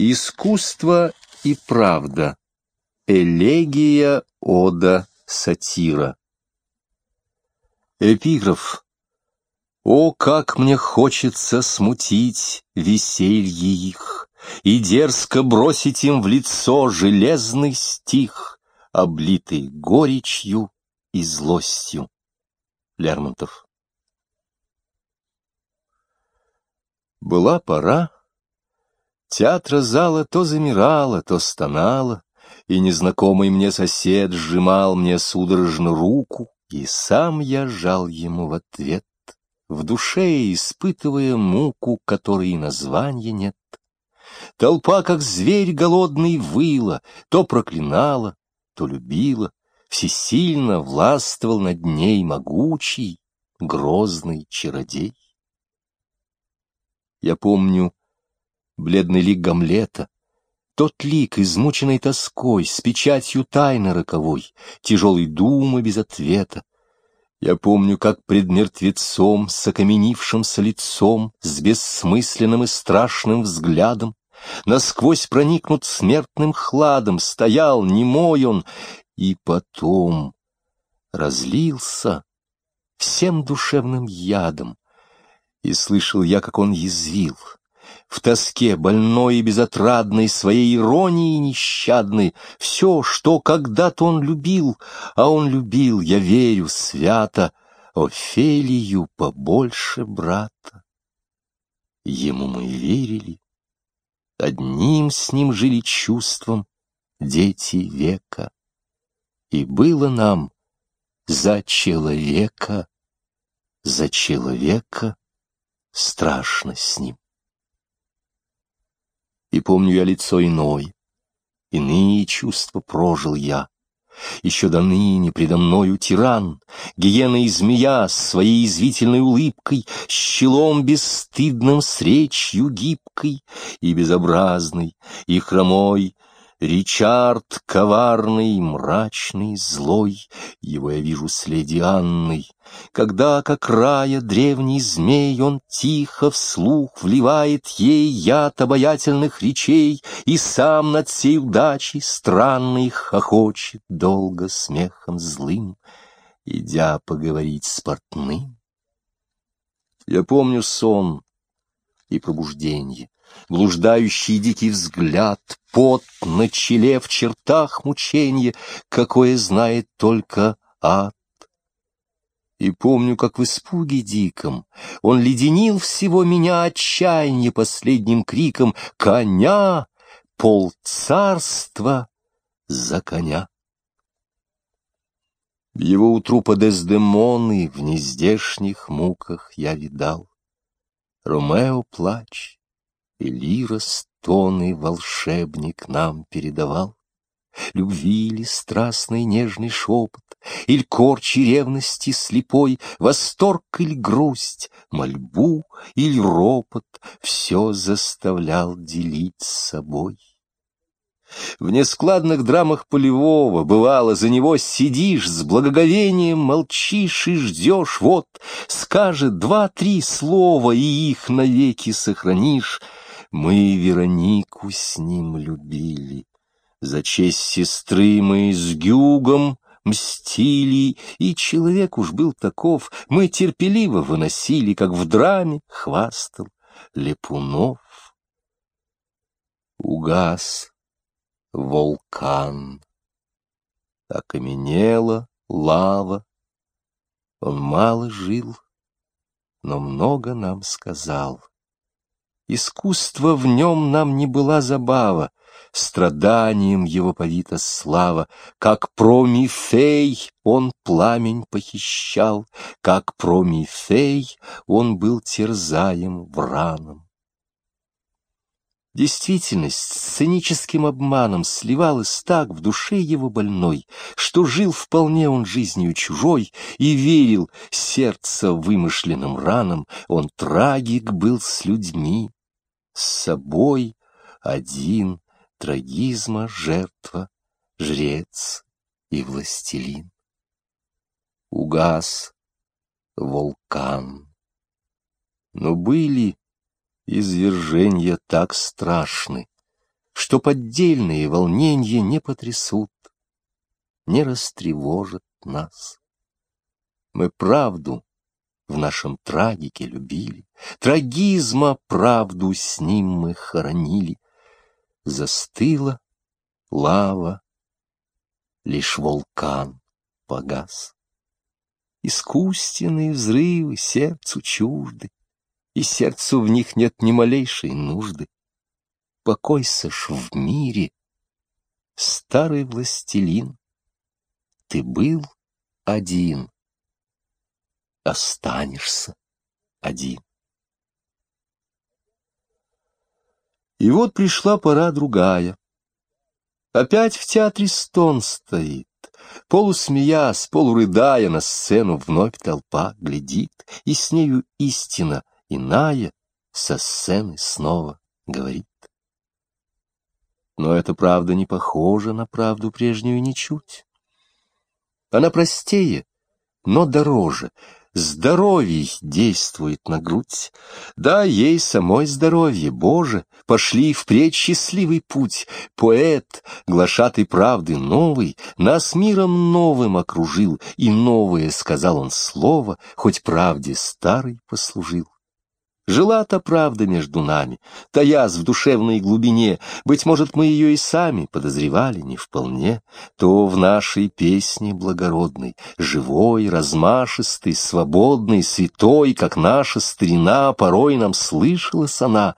Искусство и правда. Элегия, ода, сатира. Эпиграф. О, как мне хочется смутить веселье их И дерзко бросить им в лицо железный стих, Облитый горечью и злостью. Лермонтов. Была пора, Театра зала то замирала, то стонала, и незнакомый мне сосед сжимал мне судорожно руку, и сам я жал ему в ответ, в душе испытывая муку, которой названия нет. Толпа, как зверь голодный, выла, то проклинала, то любила, всесильно властвовал над ней могучий, грозный чародей. Я помню, бледный лик Гамлета, тот лик, измученный тоской, с печатью тайны роковой, тяжелой думы без ответа. Я помню, как пред мертвецом, с окаменившимся лицом, с бессмысленным и страшным взглядом, насквозь проникнут смертным хладом, стоял немой он, и потом разлился всем душевным ядом, и слышал я, как он язвил — в тоске больной и безотрадной, своей иронии нещадной, все, что когда-то он любил, а он любил, я верю, свято, Офелию побольше брата. Ему мы верили, одним с ним жили чувством дети века, и было нам за человека, за человека страшно с ним и помню я лицо иное. Иные чувства прожил я. Еще до ныне предо мною тиран, гиена и змея с своей извительной улыбкой, с челом бесстыдным, с речью гибкой и безобразной, и хромой, Ричард коварный, мрачный, злой, Его я вижу с леди Анной. Когда, как рая, древний змей, Он тихо вслух вливает ей яд обаятельных речей, И сам над сей удачей странный хохочет долго смехом злым, Идя поговорить с портным. Я помню сон и пробужденье, блуждающий дикий взгляд, пот на челе в чертах мученье, какое знает только ад. И помню, как в испуге диком он леденил всего меня отчаяние последним криком «Коня! Пол царства за коня!» Его у трупа Дездемоны в нездешних муках я видал. Ромео плач, лира стоны волшебник нам передавал. Любви ли страстный нежный шепот, Иль корчи ревности слепой, Восторг или грусть, мольбу или ропот Все заставлял делить с собой. В нескладных драмах полевого, бывало, за него сидишь, с благоговением молчишь и ждешь, вот, скажет два-три слова, и их навеки сохранишь — мы Веронику с ним любили. За честь сестры мы с Гюгом мстили, и человек уж был таков, мы терпеливо выносили, как в драме хвастал Лепунов. Угас вулкан, окаменела лава, он мало жил, но много нам сказал. Искусство в нем нам не была забава, Страданием его повита слава, Как Промифей он пламень похищал, Как Промифей он был терзаем враном. Действительность с сценическим обманом сливалась так в душе его больной, что жил вполне он жизнью чужой и верил сердце вымышленным ранам, он трагик был с людьми, с собой один трагизма жертва, жрец и властелин. Угас вулкан. Но были извержения так страшны, что поддельные волнения не потрясут, не растревожат нас. Мы правду в нашем трагике любили, трагизма правду с ним мы хоронили. Застыла лава, лишь вулкан погас. Искусственные взрывы сердцу чужды, и сердцу в них нет ни малейшей нужды. Покойся ж в мире, старый властелин, ты был один, останешься один. И вот пришла пора другая. Опять в театре стон стоит. Полусмеясь, полурыдая, на сцену вновь толпа глядит, и с нею истина иная со сцены снова говорит. Но эта правда не похожа на правду прежнюю ничуть. Она простее, но дороже, здоровий действует на грудь. Да, ей самой здоровье, Боже, пошли впредь счастливый путь. Поэт, глашатый правды новый, нас миром новым окружил, и новое сказал он слово, хоть правде старый послужил. Жила-то правда между нами, таясь в душевной глубине, быть может, мы ее и сами подозревали не вполне, то в нашей песне благородной, живой, размашистой, свободной, святой, как наша старина, порой нам слышалась она,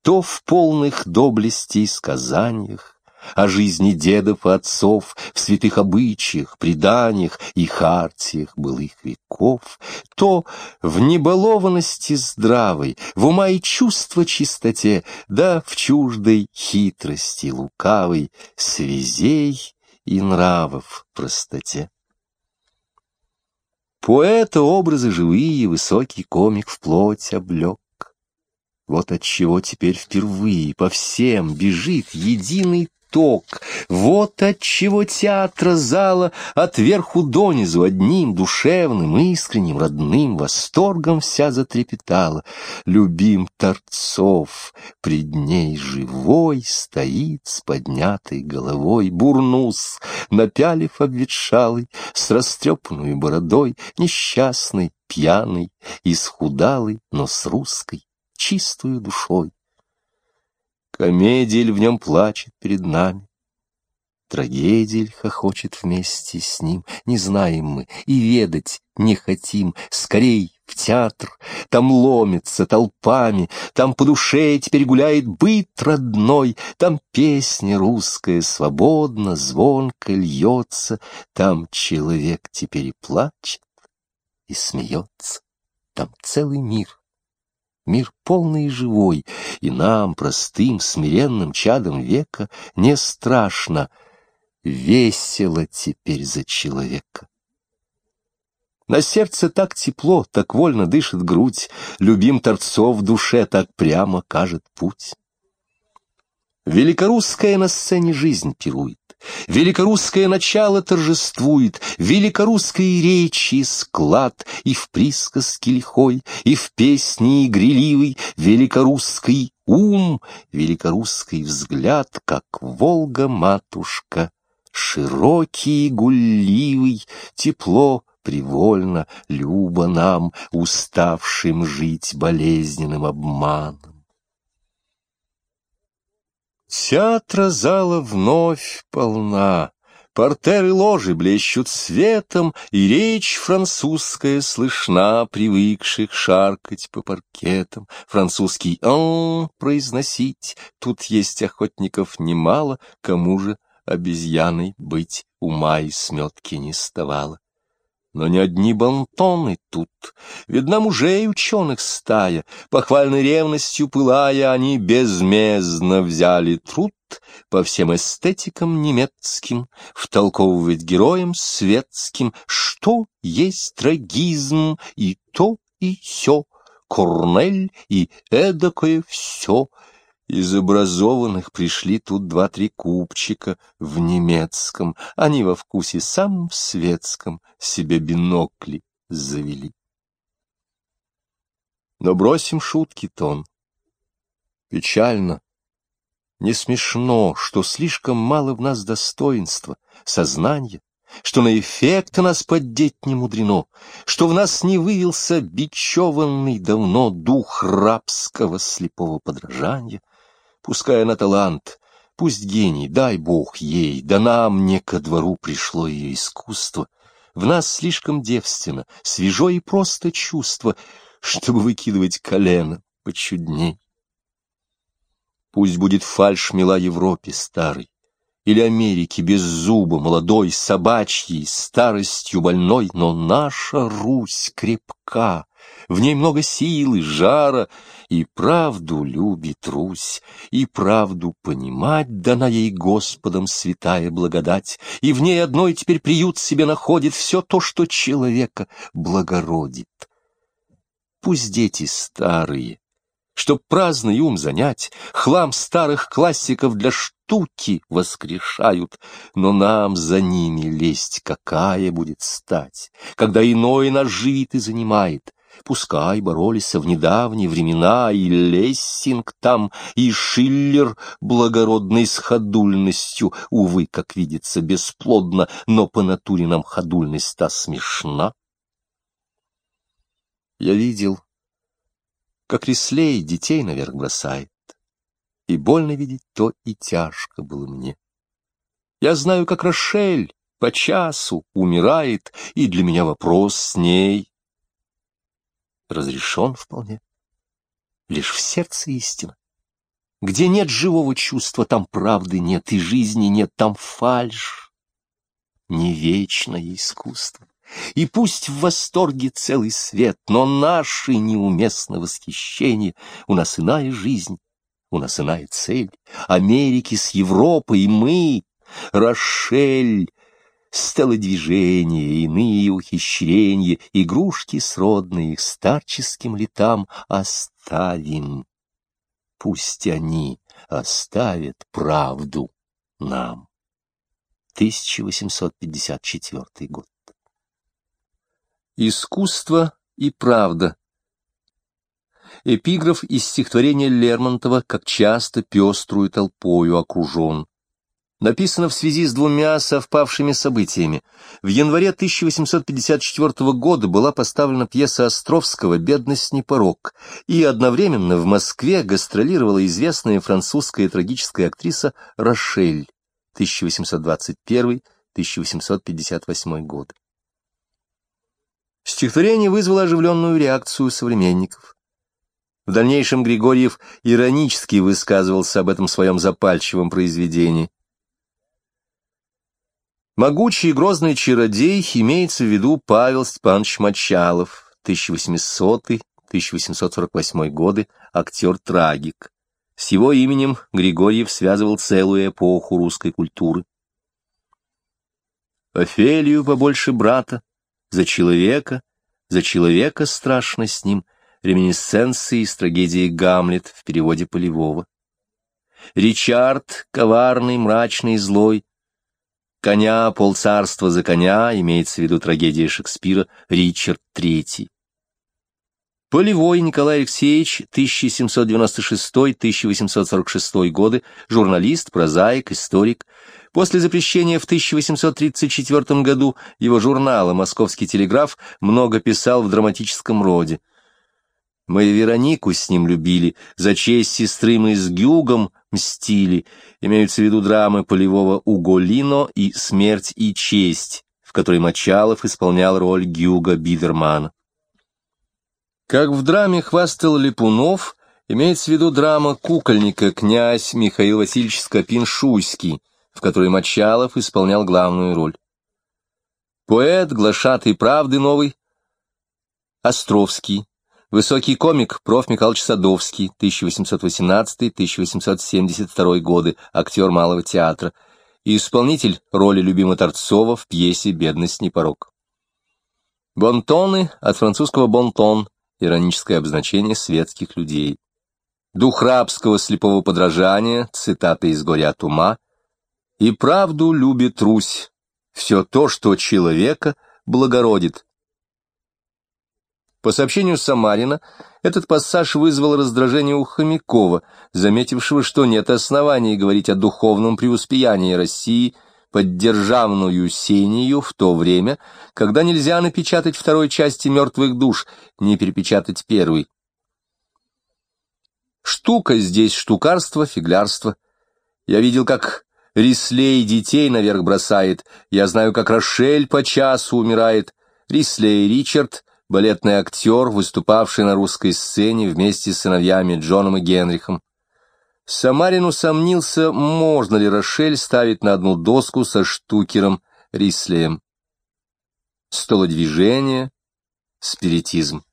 то в полных доблестей сказаниях, о жизни дедов и отцов, в святых обычаях, преданиях и хартиях былых веков, то в небалованности здравой, в ума и чувства чистоте, да в чуждой хитрости лукавой, связей и нравов простоте. Поэта образы живые, высокий комик в плоть облек. Вот отчего теперь впервые по всем бежит единый поток. Вот отчего театра зала от верху донизу одним душевным, искренним, родным восторгом вся затрепетала. Любим торцов, пред ней живой стоит с поднятой головой бурнус, напялив обветшалый, с растрепанной бородой, несчастный, пьяный, исхудалый, но с русской, чистую душой. Комедиель в нем плачет перед нами. Трагедиель хохочет вместе с ним. Не знаем мы и ведать не хотим. Скорей в театр, там ломится толпами, Там по душе теперь гуляет быт родной, Там песня русская свободно, звонко льется, Там человек теперь и плачет, и смеется, Там целый мир мир полный и живой, и нам, простым, смиренным чадом века, не страшно, весело теперь за человека. На сердце так тепло, так вольно дышит грудь, любим торцов в душе так прямо кажет путь. Великорусская на сцене жизнь пирует, Великорусское начало торжествует, Великорусской речи склад, И в присказке лихой, и в песне игриливый, Великорусский ум, великорусский взгляд, Как Волга-матушка, широкий и гулливый, Тепло, привольно, любо нам, Уставшим жить болезненным обманом. Театра зала вновь полна, Портеры ложи блещут светом, И речь французская слышна, Привыкших шаркать по паркетам. Французский «ан» произносить, Тут есть охотников немало, Кому же обезьяной быть Ума и сметки не ставало. Но не одни бонтоны тут, видна мужей ученых стая, Похвальной ревностью пылая, они безмездно взяли труд По всем эстетикам немецким Втолковывать героям светским, Что есть трагизм и то и сё, Корнель и эдакое все — из образованных пришли тут два-три купчика в немецком, они во вкусе самом светском себе бинокли завели. Но бросим шутки тон. Печально, Не смешно, что слишком мало в нас достоинства, сознания, что на эффект нас поддеть не мудрено, что в нас не вывелся бичеванный давно дух рабского слепого подражания, пускай на талант, пусть гений, дай бог ей, да нам не ко двору пришло ее искусство, в нас слишком девственно, свежо и просто чувство, чтобы выкидывать колено почудней. Пусть будет фальшь мила Европе старой, или Америки без зуба, молодой, собачьей, старостью больной, но наша Русь крепка, в ней много силы, жара, и правду любит Русь, и правду понимать дана ей Господом святая благодать, и в ней одной теперь приют себе находит все то, что человека благородит. Пусть дети старые, Чтоб праздный ум занять, хлам старых классиков для штуки воскрешают, но нам за ними лезть какая будет стать, когда иной нас и занимает. Пускай боролись в недавние времена и Лессинг там, и Шиллер благородной с ходульностью, увы, как видится, бесплодно, но по натуре нам ходульность-то смешна. Я видел, как Рислей детей наверх бросает. И больно видеть то, и тяжко было мне. Я знаю, как Рошель по часу умирает, и для меня вопрос с ней разрешен вполне. Лишь в сердце истина. Где нет живого чувства, там правды нет, и жизни нет, там фальшь. Не вечное искусство. И пусть в восторге целый свет, но наше неуместно восхищение, у нас иная жизнь, у нас иная цель. Америки с Европой, и мы, Рошель, стало движение, иные ухищрения, игрушки сродные старческим летам оставим. Пусть они оставят правду нам. 1854 год. Искусство и правда. Эпиграф из стихотворения Лермонтова «Как часто пеструю толпою окружен». Написано в связи с двумя совпавшими событиями. В январе 1854 года была поставлена пьеса Островского «Бедность не порог», и одновременно в Москве гастролировала известная французская трагическая актриса Рошель 1821-1858 годы. Стихотворение вызвало оживленную реакцию современников. В дальнейшем Григорьев иронически высказывался об этом своем запальчивом произведении. Могучий и грозный чародей имеется в виду Павел Степанович Мочалов, 1800-1848 годы, актер-трагик. С его именем Григорьев связывал целую эпоху русской культуры. Офелию побольше брата, за человека, за человека страшно с ним, реминисценции из трагедии «Гамлет» в переводе Полевого. Ричард, коварный, мрачный, злой, коня полцарства за коня, имеется в виду трагедия Шекспира, Ричард III. Полевой Николай Алексеевич, 1796-1846 годы, журналист, прозаик, историк, После запрещения в 1834 году его журнала «Московский телеграф» много писал в драматическом роде. Мы Веронику с ним любили, за честь сестры мы с Гюгом мстили, имеются в виду драмы Полевого «Уголино» и «Смерть и честь», в которой Мочалов исполнял роль Гюга Бидермана. Как в драме хвастал Липунов, имеется в виду драма кукольника князь Михаил Васильевич Скопин-Шуйский, в которой Мочалов исполнял главную роль. Поэт, глашатый правды новый, Островский, высокий комик, проф. Михайлович Садовский, 1818-1872 годы, актер Малого театра, и исполнитель роли любимого Торцова в пьесе «Бедность не порог». Бонтоны от французского «бонтон» — ироническое обозначение светских людей. Дух рабского слепого подражания, цитата из «Горя от ума», и правду любит Русь, все то, что человека благородит. По сообщению Самарина, этот пассаж вызвал раздражение у Хомякова, заметившего, что нет оснований говорить о духовном преуспеянии России под державную сенью в то время, когда нельзя напечатать второй части «Мертвых душ», не перепечатать первый. Штука здесь штукарство, фиглярство. Я видел, как Рислей детей наверх бросает, я знаю, как Рошель по часу умирает, Рислей Ричард балетный актер, выступавший на русской сцене вместе с сыновьями Джоном и Генрихом. Самарин усомнился, можно ли Рошель ставить на одну доску со Штукером Рислеем. Столодвижение, спиритизм.